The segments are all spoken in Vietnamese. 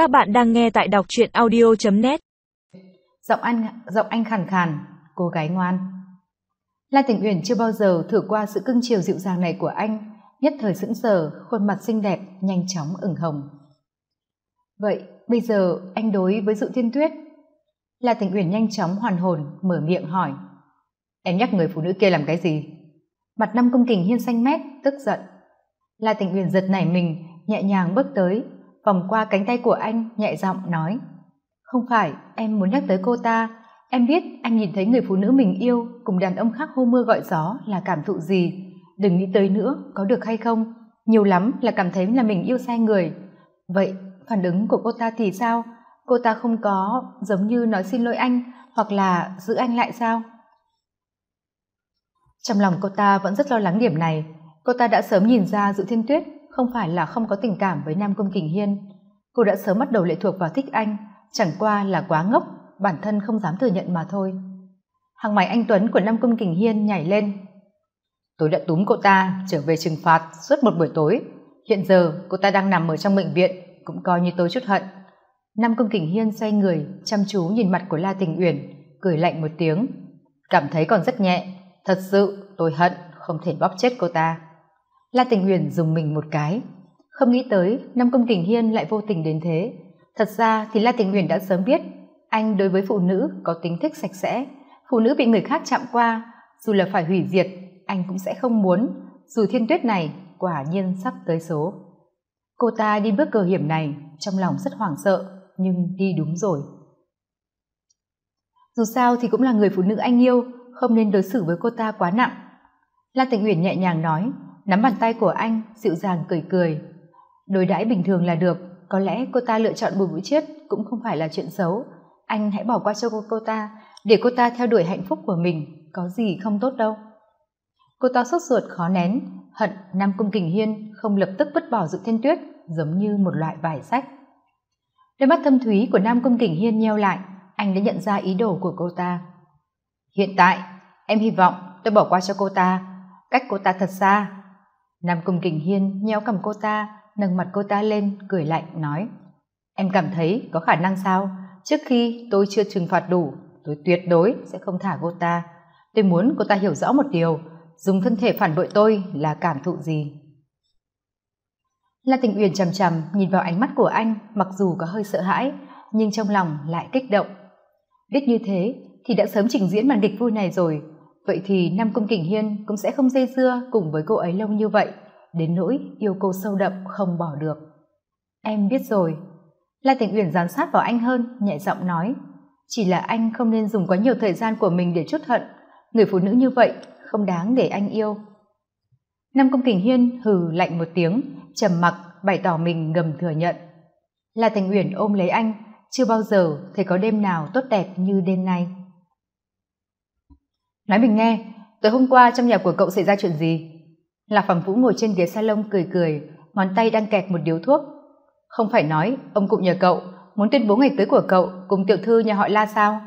Các bạn đang nghe tại đọc truyện audio.net Giọng anh, giọng anh khàn khàn, cô gái ngoan. La Tình Uyển chưa bao giờ thử qua sự cưng chiều dịu dàng này của anh, nhất thời sững sờ, khuôn mặt xinh đẹp, nhanh chóng ửng hồng. Vậy, bây giờ anh đối với Dụ Thiên Tuyết? La Tình Uyển nhanh chóng hoàn hồn, mở miệng hỏi. Em nhắc người phụ nữ kia làm cái gì? Mặt năm công kình hiên xanh mét, tức giận. La Tình Uyển giật nảy mình, nhẹ nhàng bước tới, vòng qua cánh tay của anh, nhẹ giọng nói, không phải, em muốn nhắc tới cô ta. Em biết anh nhìn thấy người phụ nữ mình yêu cùng đàn ông khác hô mưa gọi gió là cảm thụ gì. Đừng nghĩ tới nữa, có được hay không? Nhiều lắm là cảm thấy là mình yêu sai người. Vậy phản ứng của cô ta thì sao? Cô ta không có giống như nói xin lỗi anh hoặc là giữ anh lại sao? Trong lòng cô ta vẫn rất lo lắng điểm này. Cô ta đã sớm nhìn ra dự thiên tuyết không phải là không có tình cảm với nam công kình hiên. Cô đã sớm bắt đầu lệ thuộc vào thích anh, chẳng qua là quá ngốc, bản thân không dám thừa nhận mà thôi. Hàng mày anh tuấn của nam công kình hiên nhảy lên. Tôi đã túm cô ta trở về trừng phạt suốt một buổi tối. Hiện giờ cô ta đang nằm ở trong bệnh viện, cũng coi như tôi chút hận. Nam công kình hiên xoay người, chăm chú nhìn mặt của la tình uyển, cười lạnh một tiếng. Cảm thấy còn rất nhẹ. Thật sự tôi hận không thể bóp chết cô ta la tình huyền dùng mình một cái. Không nghĩ tới năm công tình hiên lại vô tình đến thế. Thật ra thì la tình huyền đã sớm biết, anh đối với phụ nữ có tính thích sạch sẽ. Phụ nữ bị người khác chạm qua, dù là phải hủy diệt, anh cũng sẽ không muốn. Dù thiên tuyết này quả nhiên sắp tới số. Cô ta đi bước cờ hiểm này, trong lòng rất hoảng sợ, nhưng đi đúng rồi. Dù sao thì cũng là người phụ nữ anh yêu, không nên đối xử với cô ta quá nặng. La tình uyển nhẹ nhàng nói nắm bàn tay của anh dịu dàng cười cười. Đối đãi bình thường là được có lẽ cô ta lựa chọn bùi vũ chiết cũng không phải là chuyện xấu. Anh hãy bỏ qua cho cô, cô ta để cô ta theo đuổi hạnh phúc của mình có gì không tốt đâu. Cô ta sốt ruột khó nén hận nam cung kình hiên không lập tức vứt bỏ dự thiên tuyết giống như một loại vải sách. Đôi mắt thâm thúy của nam cung kình hiên nheo lại anh đã nhận ra ý đồ của cô ta. Hiện tại em hy vọng tôi bỏ qua cho cô ta. Cách cô ta thật xa nam cung kình hiên nhéo cầm cô ta, nâng mặt cô ta lên, cười lạnh, nói, em cảm thấy có khả năng sao? Trước khi tôi chưa trừng phạt đủ, tôi tuyệt đối sẽ không thả cô ta. Tôi muốn cô ta hiểu rõ một điều, dùng thân thể phản bội tôi là cảm thụ gì? La tình uyển chằm chằm nhìn vào ánh mắt của anh, mặc dù có hơi sợ hãi, nhưng trong lòng lại kích động. Biết như thế thì đã sớm trình diễn màn kịch vui này rồi vậy thì nam công kình hiên cũng sẽ không dây dưa cùng với cô ấy lâu như vậy. Đến nỗi yêu cô sâu đậm không bỏ được. Em biết rồi. La tình uyển giám sát vào anh hơn, nhẹ giọng nói. Chỉ là anh không nên dùng quá nhiều thời gian của mình để chút hận. Người phụ nữ như vậy không đáng để anh yêu. Nam công kình hiên hừ lạnh một tiếng, trầm mặc, bày tỏ mình ngầm thừa nhận. La tình uyển ôm lấy anh, chưa bao giờ thấy có đêm nào tốt đẹp như đêm nay nói mình nghe, tối hôm qua trong nhà của cậu xảy ra chuyện gì? Lạc phàm vũ ngồi trên ghế salon cười cười, ngón tay đang kẹt một điếu thuốc. Không phải nói, ông cụ nhờ cậu, muốn tuyên bố ngày cưới của cậu cùng tiểu thư nhà họ la sao?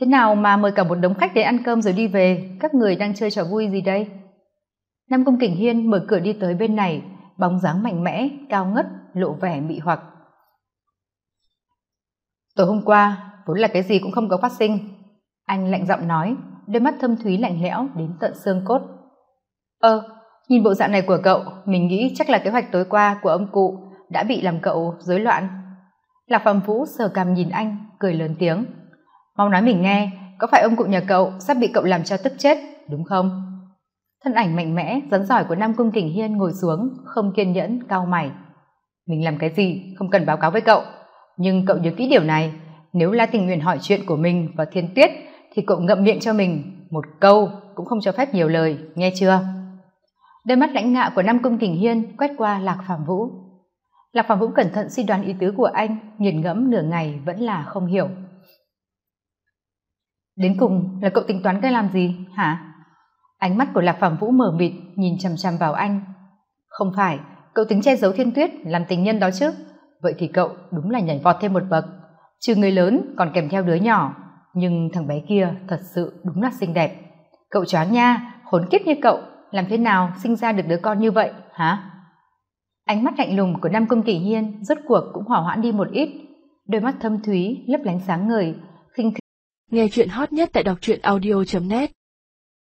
Thế nào mà mời cả một đống khách đến ăn cơm rồi đi về, các người đang chơi trò vui gì đây? Nam công kình hiên mở cửa đi tới bên này, bóng dáng mạnh mẽ, cao ngất, lộ vẻ mị hoặc. Tối hôm qua, vốn là cái gì cũng không có phát sinh. Anh lạnh giọng nói đôi mắt thâm thúy lạnh lẽo đến tận xương cốt. Ơ, nhìn bộ dạng này của cậu, mình nghĩ chắc là kế hoạch tối qua của ông cụ đã bị làm cậu rối loạn. Lạc phạm vũ sờ cằm nhìn anh, cười lớn tiếng. Mau nói mình nghe, có phải ông cụ nhà cậu sắp bị cậu làm cho tức chết, đúng không? Thân ảnh mạnh mẽ, rắn giỏi của nam cung kình hiên ngồi xuống, không kiên nhẫn cao mày. Mình làm cái gì, không cần báo cáo với cậu. Nhưng cậu nhớ kỹ điều này, nếu la tình nguyện hỏi chuyện của mình và thiên tuyết thì cậu ngậm miệng cho mình một câu cũng không cho phép nhiều lời, nghe chưa? Đôi mắt lãnh ngạo của nam cung kình hiên quét qua lạc phạm vũ. Lạc phạm vũ cẩn thận suy đoán ý tứ của anh, nghiền ngẫm nửa ngày vẫn là không hiểu. Đến cùng là cậu tính toán cái làm gì, hả? Ánh mắt của lạc phạm vũ mờ mịt, nhìn chằm chằm vào anh. Không phải, cậu tính che giấu thiên tuyết, làm tình nhân đó chứ? Vậy thì cậu đúng là nhảy vọt thêm một bậc. Trừ người lớn còn kèm theo đứa nhỏ nhưng thằng bé kia thật sự đúng là xinh đẹp. Cậu choáng nha, khốn kiếp như cậu, làm thế nào sinh ra được đứa con như vậy, hả? Ánh mắt lạnh lùng của nam công kỷ hiên rốt cuộc cũng hỏa hoãn đi một ít. Đôi mắt thâm thúy, lấp lánh sáng ngời, khinh Nghe chuyện hot nhất tại đọc truyện audio.net